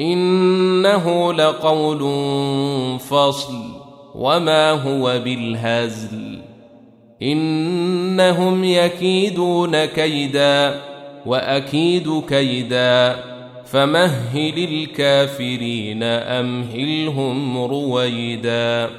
إنه لقول فصل وما هو بالهزل. إنهم يكيدون كيدا وأكيد كيدا فمهل الكافرين أمهلهم رويدا.